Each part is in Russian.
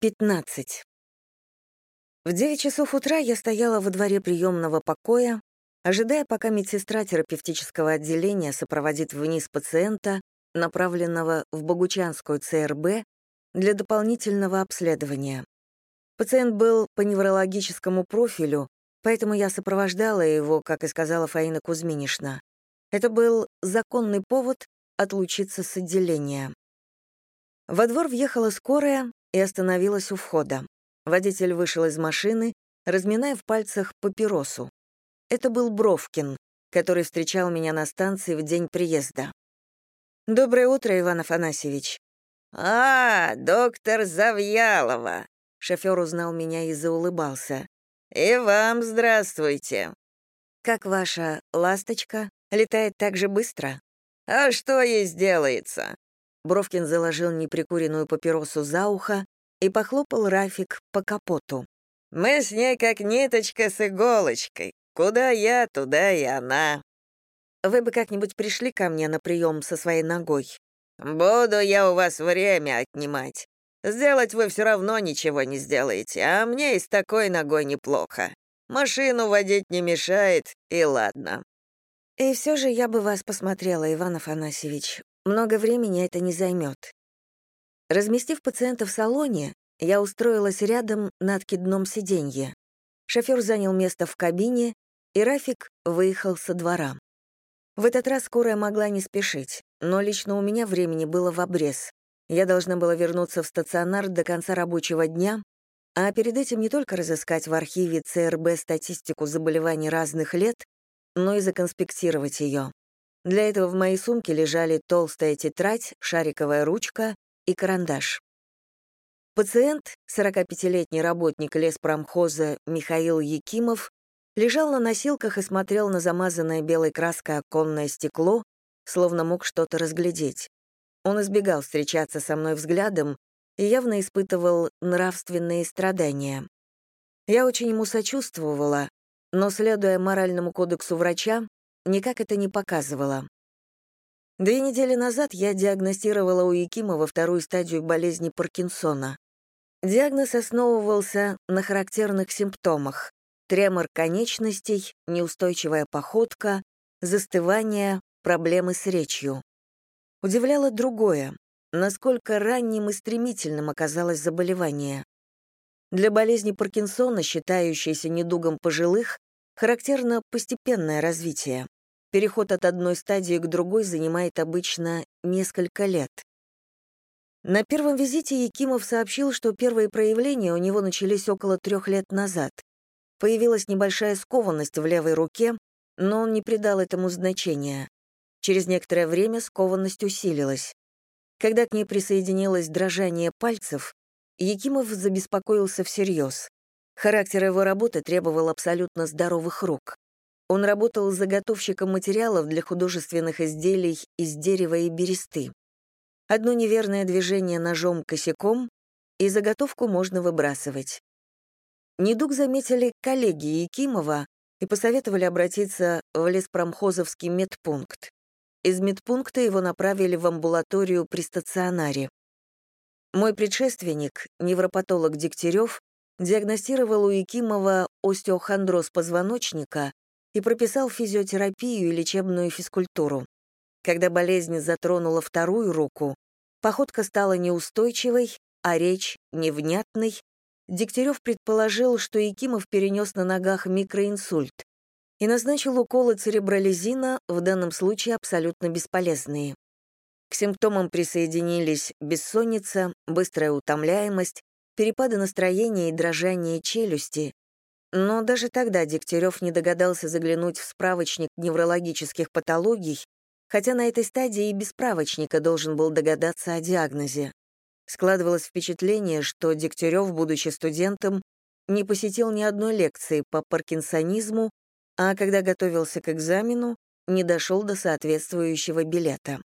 15. В 9 часов утра я стояла во дворе приемного покоя, ожидая, пока медсестра терапевтического отделения сопроводит вниз пациента, направленного в Богучанскую ЦРБ для дополнительного обследования. Пациент был по неврологическому профилю, поэтому я сопровождала его, как и сказала Фаина Кузьминишна. Это был законный повод отлучиться с отделения. Во двор въехала скорая, и остановилась у входа. Водитель вышел из машины, разминая в пальцах папиросу. Это был Бровкин, который встречал меня на станции в день приезда. «Доброе утро, Иван Афанасьевич». «А, доктор Завьялова!» Шофер узнал меня и заулыбался. «И вам здравствуйте!» «Как ваша ласточка? Летает так же быстро?» «А что ей сделается? Бровкин заложил неприкуренную папиросу за ухо и похлопал Рафик по капоту. «Мы с ней как ниточка с иголочкой. Куда я, туда и она». «Вы бы как-нибудь пришли ко мне на прием со своей ногой?» «Буду я у вас время отнимать. Сделать вы все равно ничего не сделаете, а мне и с такой ногой неплохо. Машину водить не мешает, и ладно». «И все же я бы вас посмотрела, Иван Афанасьевич. Много времени это не займет. Разместив пациента в салоне, я устроилась рядом на откидном сиденье. Шофер занял место в кабине, и Рафик выехал со двора. В этот раз скорая могла не спешить, но лично у меня времени было в обрез. Я должна была вернуться в стационар до конца рабочего дня, а перед этим не только разыскать в архиве ЦРБ статистику заболеваний разных лет, но и законспектировать ее. Для этого в моей сумке лежали толстая тетрадь, шариковая ручка и карандаш. Пациент, 45-летний работник леспромхоза Михаил Якимов, лежал на носилках и смотрел на замазанное белой краской оконное стекло, словно мог что-то разглядеть. Он избегал встречаться со мной взглядом и явно испытывал нравственные страдания. Я очень ему сочувствовала, но, следуя моральному кодексу врача, никак это не показывало. Две недели назад я диагностировала у Якимова вторую стадию болезни Паркинсона. Диагноз основывался на характерных симптомах — тремор конечностей, неустойчивая походка, застывание, проблемы с речью. Удивляло другое — насколько ранним и стремительным оказалось заболевание. Для болезни Паркинсона, считающейся недугом пожилых, характерно постепенное развитие. Переход от одной стадии к другой занимает обычно несколько лет. На первом визите Якимов сообщил, что первые проявления у него начались около трех лет назад. Появилась небольшая скованность в левой руке, но он не придал этому значения. Через некоторое время скованность усилилась. Когда к ней присоединилось дрожание пальцев, Якимов забеспокоился всерьез. Характер его работы требовал абсолютно здоровых рук. Он работал заготовщиком материалов для художественных изделий из дерева и бересты. Одно неверное движение ножом косяком, и заготовку можно выбрасывать. Недуг заметили коллеги Якимова и посоветовали обратиться в леспромхозовский медпункт. Из медпункта его направили в амбулаторию при стационаре. Мой предшественник, невропатолог Дегтярев, диагностировал у Якимова остеохондроз позвоночника и прописал физиотерапию и лечебную физкультуру. Когда болезнь затронула вторую руку, походка стала неустойчивой, а речь — невнятной, Дегтярев предположил, что Якимов перенес на ногах микроинсульт и назначил уколы церебролизина, в данном случае абсолютно бесполезные. К симптомам присоединились бессонница, быстрая утомляемость, перепады настроения и дрожание челюсти, но даже тогда Дегтярев не догадался заглянуть в справочник неврологических патологий, хотя на этой стадии и без справочника должен был догадаться о диагнозе. Складывалось впечатление, что Дегтярев, будучи студентом, не посетил ни одной лекции по паркинсонизму, а когда готовился к экзамену, не дошел до соответствующего билета.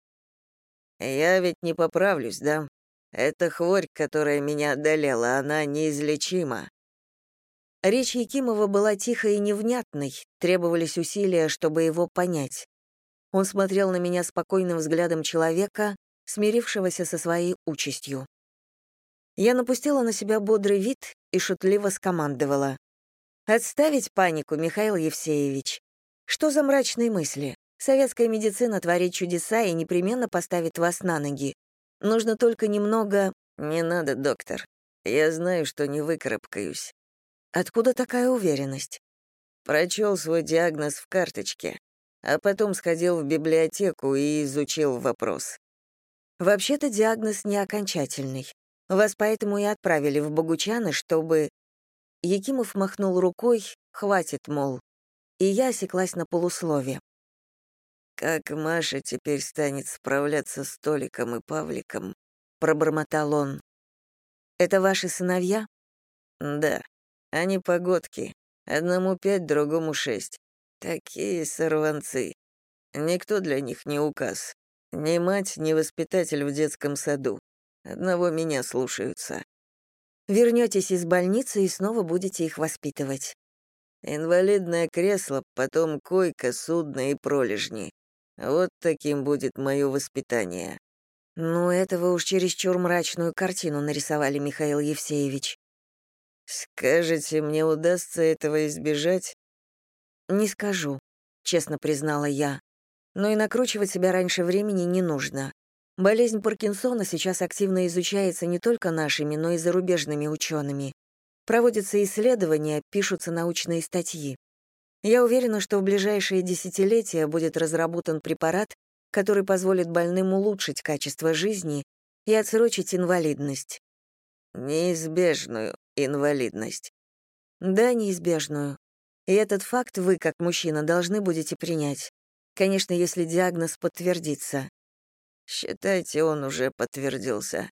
«Я ведь не поправлюсь, да? Эта хворь, которая меня одолела, она неизлечима. Речь Якимова была тихой и невнятной, требовались усилия, чтобы его понять. Он смотрел на меня спокойным взглядом человека, смирившегося со своей участью. Я напустила на себя бодрый вид и шутливо скомандовала. «Отставить панику, Михаил Евсеевич. Что за мрачные мысли? Советская медицина творит чудеса и непременно поставит вас на ноги. Нужно только немного... Не надо, доктор. Я знаю, что не выкарабкаюсь. Откуда такая уверенность? Прочел свой диагноз в карточке, а потом сходил в библиотеку и изучил вопрос. Вообще-то диагноз не окончательный. Вас поэтому и отправили в Богучаны, чтобы... Якимов махнул рукой, хватит, мол. И я осеклась на полуслове. «Как Маша теперь станет справляться с Толиком и Павликом?» — пробормотал он. «Это ваши сыновья?» «Да. Они погодки. Одному пять, другому шесть. Такие сорванцы. Никто для них не указ. Ни мать, ни воспитатель в детском саду. Одного меня слушаются. Вернетесь из больницы и снова будете их воспитывать. Инвалидное кресло, потом койка, судно и пролежни. Вот таким будет мое воспитание. Ну, это вы уж чересчур мрачную картину нарисовали, Михаил Евсеевич. Скажете, мне удастся этого избежать? Не скажу, честно признала я. Но и накручивать себя раньше времени не нужно. Болезнь Паркинсона сейчас активно изучается не только нашими, но и зарубежными учеными. Проводятся исследования, пишутся научные статьи. Я уверена, что в ближайшие десятилетия будет разработан препарат, который позволит больным улучшить качество жизни и отсрочить инвалидность. Неизбежную инвалидность. Да, неизбежную. И этот факт вы, как мужчина, должны будете принять. Конечно, если диагноз подтвердится. Считайте, он уже подтвердился.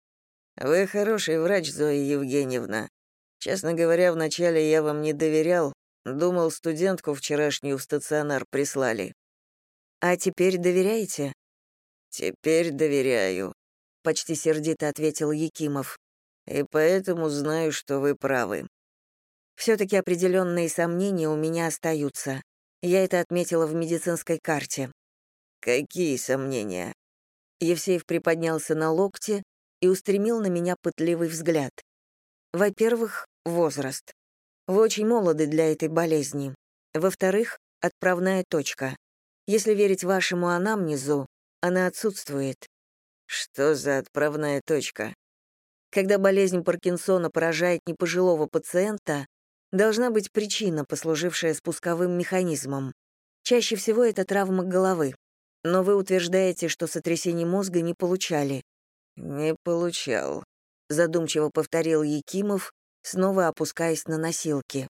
Вы хороший врач, Зоя Евгеньевна. Честно говоря, вначале я вам не доверял, Думал, студентку вчерашнюю в стационар прислали. А теперь доверяете? Теперь доверяю, почти сердито ответил Якимов. И поэтому знаю, что вы правы. Все-таки определенные сомнения у меня остаются. Я это отметила в медицинской карте. Какие сомнения? Евсеев приподнялся на локте и устремил на меня пытливый взгляд. Во-первых, возраст. Вы очень молоды для этой болезни. Во-вторых, отправная точка. Если верить вашему анамнезу, она отсутствует. Что за отправная точка? Когда болезнь Паркинсона поражает непожилого пациента, должна быть причина, послужившая спусковым механизмом. Чаще всего это травма головы. Но вы утверждаете, что сотрясений мозга не получали. «Не получал», — задумчиво повторил Якимов, снова опускаясь на носилки.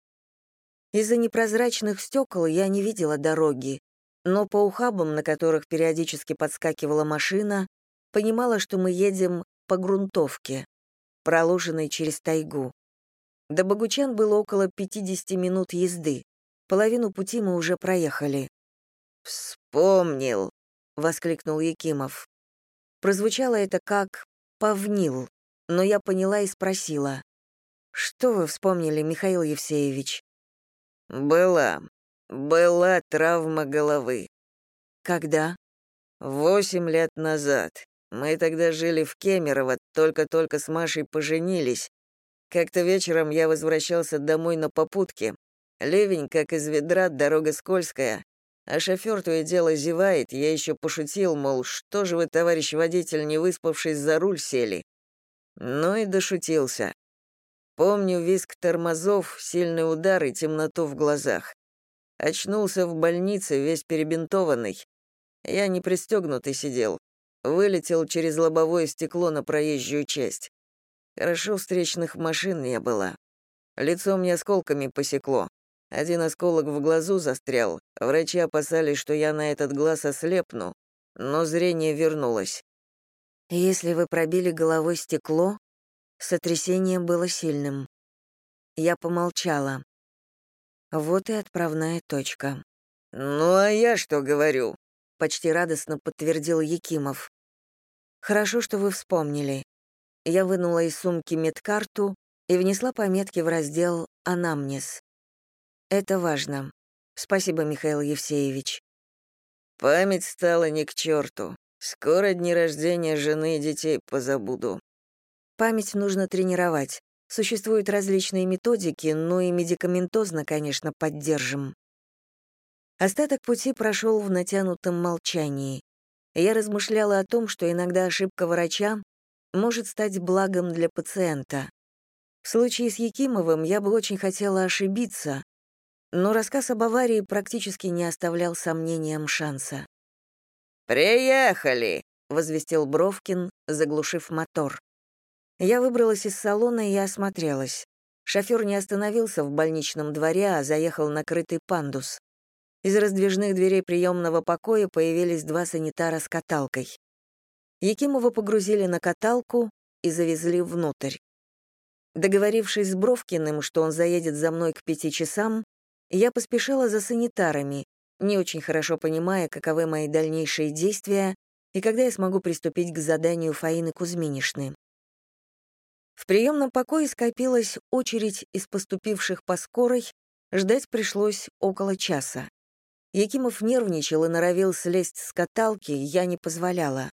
Из-за непрозрачных стекол я не видела дороги, но по ухабам, на которых периодически подскакивала машина, понимала, что мы едем по грунтовке, проложенной через тайгу. До Богучан было около 50 минут езды. Половину пути мы уже проехали. «Вспомнил!» — воскликнул Якимов. Прозвучало это как «повнил», но я поняла и спросила. Что вы вспомнили, Михаил Евсеевич? Была. Была травма головы. Когда? Восемь лет назад. Мы тогда жили в Кемерово, только-только с Машей поженились. Как-то вечером я возвращался домой на попутке. Ливень, как из ведра, дорога скользкая. А шофер то и дело зевает, я еще пошутил, мол, что же вы, товарищ водитель, не выспавшись за руль сели? Ну и дошутился. Помню визг тормозов, сильный удар и темноту в глазах. Очнулся в больнице, весь перебинтованный. Я не пристегнутый сидел. Вылетел через лобовое стекло на проезжую часть. Хорошо встречных машин не было. Лицо мне осколками посекло. Один осколок в глазу застрял. Врачи опасались, что я на этот глаз ослепну, но зрение вернулось. Если вы пробили головой стекло, Сотрясение было сильным. Я помолчала. Вот и отправная точка. «Ну, а я что говорю?» — почти радостно подтвердил Якимов. «Хорошо, что вы вспомнили». Я вынула из сумки медкарту и внесла пометки в раздел «Анамнез». Это важно. Спасибо, Михаил Евсеевич. Память стала не к черту. Скоро дни рождения жены и детей позабуду. Память нужно тренировать. Существуют различные методики, но и медикаментозно, конечно, поддержим. Остаток пути прошел в натянутом молчании. Я размышляла о том, что иногда ошибка врача может стать благом для пациента. В случае с Якимовым я бы очень хотела ошибиться, но рассказ об аварии практически не оставлял сомнениям шанса. «Приехали!» — возвестил Бровкин, заглушив мотор. Я выбралась из салона и осмотрелась. Шофер не остановился в больничном дворе, а заехал на крытый пандус. Из раздвижных дверей приемного покоя появились два санитара с каталкой. Якимова погрузили на каталку и завезли внутрь. Договорившись с Бровкиным, что он заедет за мной к пяти часам, я поспешила за санитарами, не очень хорошо понимая, каковы мои дальнейшие действия и когда я смогу приступить к заданию Фаины Кузьминишны. В приемном покое скопилась очередь из поступивших по скорой, ждать пришлось около часа. Якимов нервничал и норовил слезть с каталки, я не позволяла.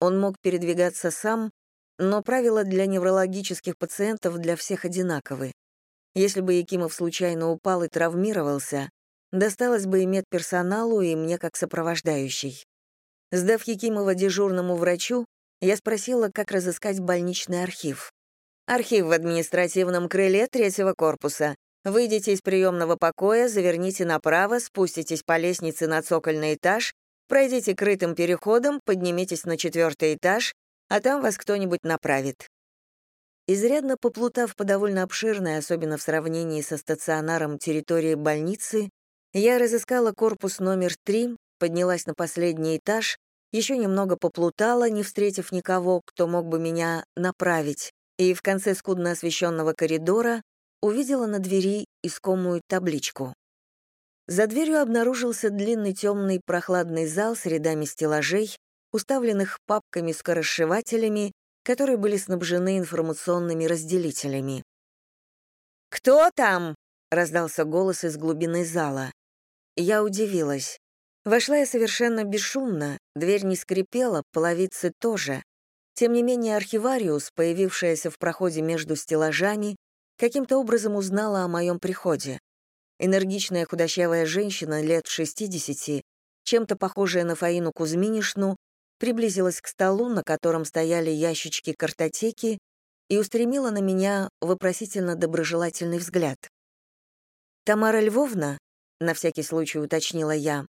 Он мог передвигаться сам, но правила для неврологических пациентов для всех одинаковы. Если бы Якимов случайно упал и травмировался, досталось бы и медперсоналу, и мне как сопровождающий. Сдав Якимова дежурному врачу, я спросила, как разыскать больничный архив. «Архив в административном крыле третьего корпуса. Выйдите из приемного покоя, заверните направо, спуститесь по лестнице на цокольный этаж, пройдите крытым переходом, поднимитесь на четвертый этаж, а там вас кто-нибудь направит». Изрядно поплутав по довольно обширной, особенно в сравнении со стационаром территории больницы, я разыскала корпус номер 3, поднялась на последний этаж, еще немного поплутала, не встретив никого, кто мог бы меня направить, и в конце скудно освещенного коридора увидела на двери искомую табличку. За дверью обнаружился длинный темный прохладный зал с рядами стеллажей, уставленных папками-скоросшивателями, которые были снабжены информационными разделителями. «Кто там?» — раздался голос из глубины зала. Я удивилась. Вошла я совершенно бесшумно, дверь не скрипела, половицы тоже. Тем не менее архивариус, появившаяся в проходе между стеллажами, каким-то образом узнала о моем приходе. Энергичная худощавая женщина лет 60, чем-то похожая на Фаину Кузьминишну, приблизилась к столу, на котором стояли ящички картотеки, и устремила на меня вопросительно доброжелательный взгляд. «Тамара Львовна?» — на всякий случай уточнила я.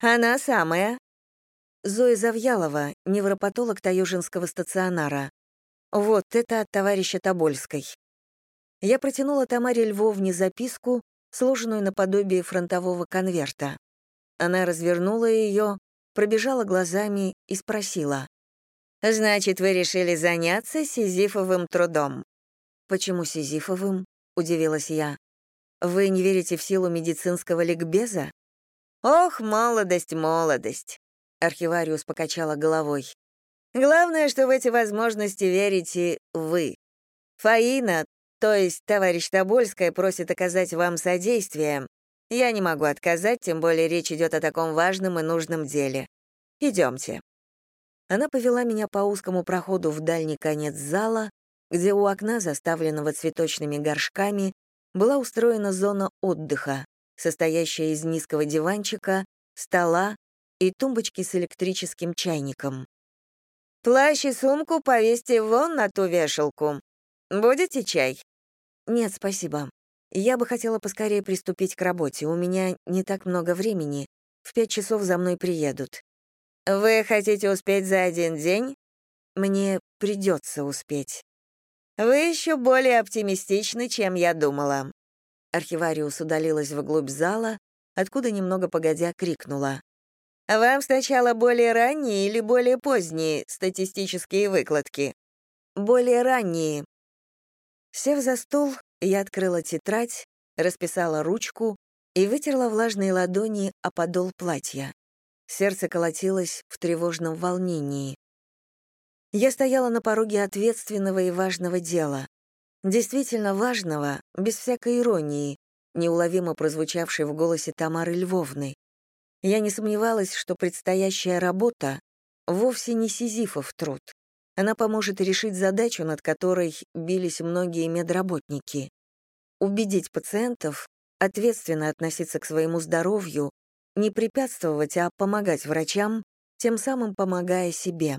«Она самая». Зоя Завьялова, невропатолог Таежинского стационара. Вот это от товарища Тобольской. Я протянула Тамаре Львовне записку, сложенную наподобие фронтового конверта. Она развернула ее, пробежала глазами и спросила. «Значит, вы решили заняться сизифовым трудом?» «Почему сизифовым?» — удивилась я. Вы не верите в силу медицинского ликбеза? Ох, молодость, молодость. Архивариус покачала головой. Главное, что в эти возможности верите вы. Фаина, то есть товарищ Тобольская, просит оказать вам содействие. Я не могу отказать, тем более речь идет о таком важном и нужном деле. Идемте. Она повела меня по узкому проходу в дальний конец зала, где у окна, заставленного цветочными горшками, была устроена зона отдыха, состоящая из низкого диванчика, стола и тумбочки с электрическим чайником. «Плащ и сумку повесьте вон на ту вешалку. Будете чай?» «Нет, спасибо. Я бы хотела поскорее приступить к работе. У меня не так много времени. В пять часов за мной приедут». «Вы хотите успеть за один день?» «Мне придется успеть». «Вы еще более оптимистичны, чем я думала». Архивариус удалилась вглубь зала, откуда немного погодя крикнула. «Вам сначала более ранние или более поздние статистические выкладки?» «Более ранние». Сев за стол, я открыла тетрадь, расписала ручку и вытерла влажные ладони о подол платья. Сердце колотилось в тревожном волнении. Я стояла на пороге ответственного и важного дела. Действительно важного, без всякой иронии, неуловимо прозвучавшей в голосе Тамары Львовны. Я не сомневалась, что предстоящая работа вовсе не сизифов труд. Она поможет решить задачу, над которой бились многие медработники. Убедить пациентов ответственно относиться к своему здоровью, не препятствовать, а помогать врачам, тем самым помогая себе.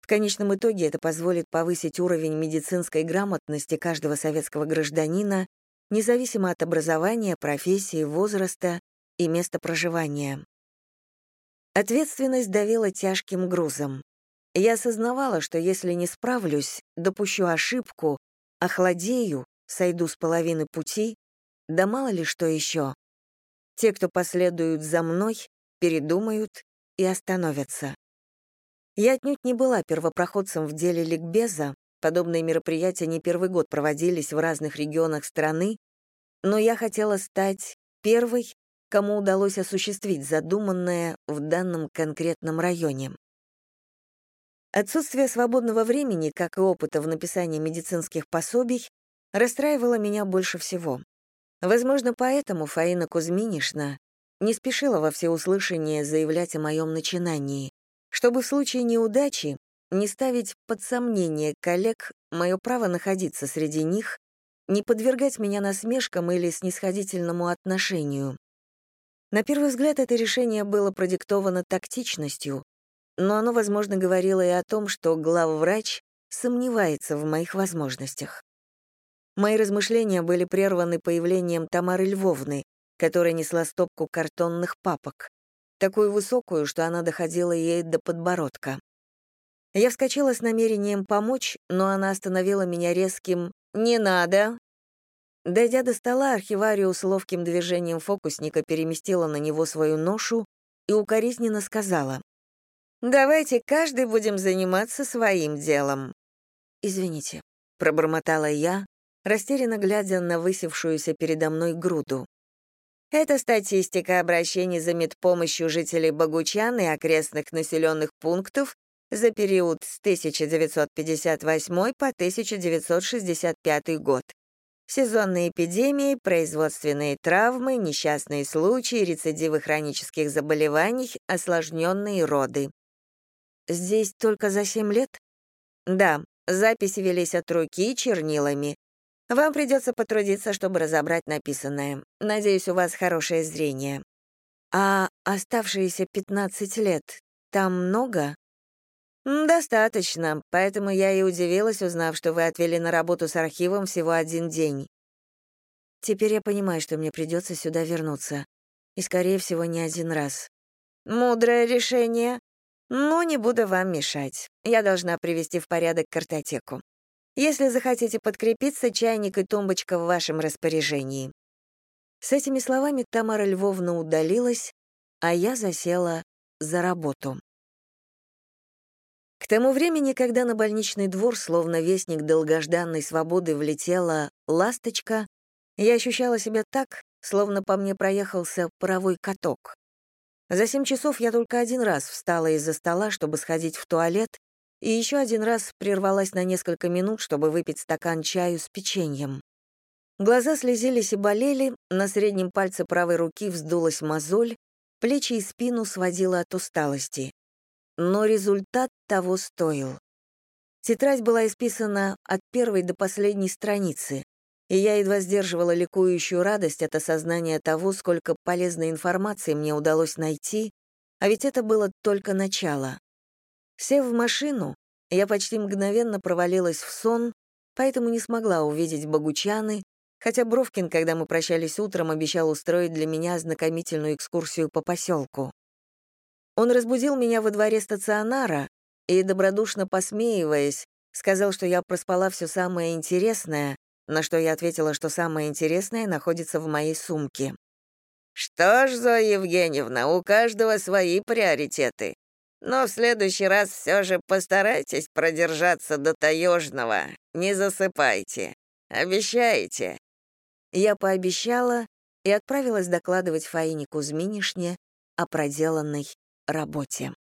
В конечном итоге это позволит повысить уровень медицинской грамотности каждого советского гражданина, независимо от образования, профессии, возраста и места проживания. Ответственность давила тяжким грузом. Я осознавала, что если не справлюсь, допущу ошибку, охладею, сойду с половины пути, да мало ли что еще. Те, кто последуют за мной, передумают и остановятся. Я отнюдь не была первопроходцем в деле ликбеза, подобные мероприятия не первый год проводились в разных регионах страны, но я хотела стать первой, кому удалось осуществить задуманное в данном конкретном районе. Отсутствие свободного времени, как и опыта в написании медицинских пособий, расстраивало меня больше всего. Возможно, поэтому Фаина Кузьминишна не спешила во всеуслышание заявлять о моем начинании, чтобы в случае неудачи не ставить под сомнение коллег мое право находиться среди них, не подвергать меня насмешкам или снисходительному отношению. На первый взгляд это решение было продиктовано тактичностью, но оно, возможно, говорило и о том, что главврач сомневается в моих возможностях. Мои размышления были прерваны появлением Тамары Львовны, которая несла стопку картонных папок, такую высокую, что она доходила ей до подбородка. Я вскочила с намерением помочь, но она остановила меня резким «Не надо!». Дойдя до стола, архивариус ловким движением фокусника переместила на него свою ношу и укоризненно сказала Давайте каждый будем заниматься своим делом. Извините, пробормотала я, растерянно глядя на высевшуюся передо мной груду. Это статистика обращений за медпомощью жителей Богучан и окрестных населенных пунктов за период с 1958 по 1965 год. Сезонные эпидемии, производственные травмы, несчастные случаи, рецидивы хронических заболеваний, осложненные роды. Здесь только за семь лет? Да, записи велись от руки чернилами. Вам придется потрудиться, чтобы разобрать написанное. Надеюсь, у вас хорошее зрение. А оставшиеся 15 лет там много? Достаточно, поэтому я и удивилась, узнав, что вы отвели на работу с архивом всего один день. Теперь я понимаю, что мне придется сюда вернуться. И, скорее всего, не один раз. Мудрое решение. Но не буду вам мешать. Я должна привести в порядок картотеку. Если захотите подкрепиться, чайник и тумбочка в вашем распоряжении». С этими словами Тамара Львовна удалилась, а я засела за работу. К тому времени, когда на больничный двор, словно вестник долгожданной свободы, влетела ласточка, я ощущала себя так, словно по мне проехался паровой каток. За семь часов я только один раз встала из-за стола, чтобы сходить в туалет, и еще один раз прервалась на несколько минут, чтобы выпить стакан чаю с печеньем. Глаза слезились и болели, на среднем пальце правой руки вздулась мозоль, плечи и спину сводила от усталости. Но результат того стоил. Тетрадь была исписана от первой до последней страницы и я едва сдерживала ликующую радость от осознания того, сколько полезной информации мне удалось найти, а ведь это было только начало. Сев в машину, я почти мгновенно провалилась в сон, поэтому не смогла увидеть Богучаны, хотя Бровкин, когда мы прощались утром, обещал устроить для меня ознакомительную экскурсию по поселку. Он разбудил меня во дворе стационара и, добродушно посмеиваясь, сказал, что я проспала все самое интересное, на что я ответила, что самое интересное находится в моей сумке. «Что ж, Зоя Евгеньевна, у каждого свои приоритеты. Но в следующий раз все же постарайтесь продержаться до таежного. Не засыпайте. Обещаете?» Я пообещала и отправилась докладывать Фаине Кузьминишне о проделанной работе.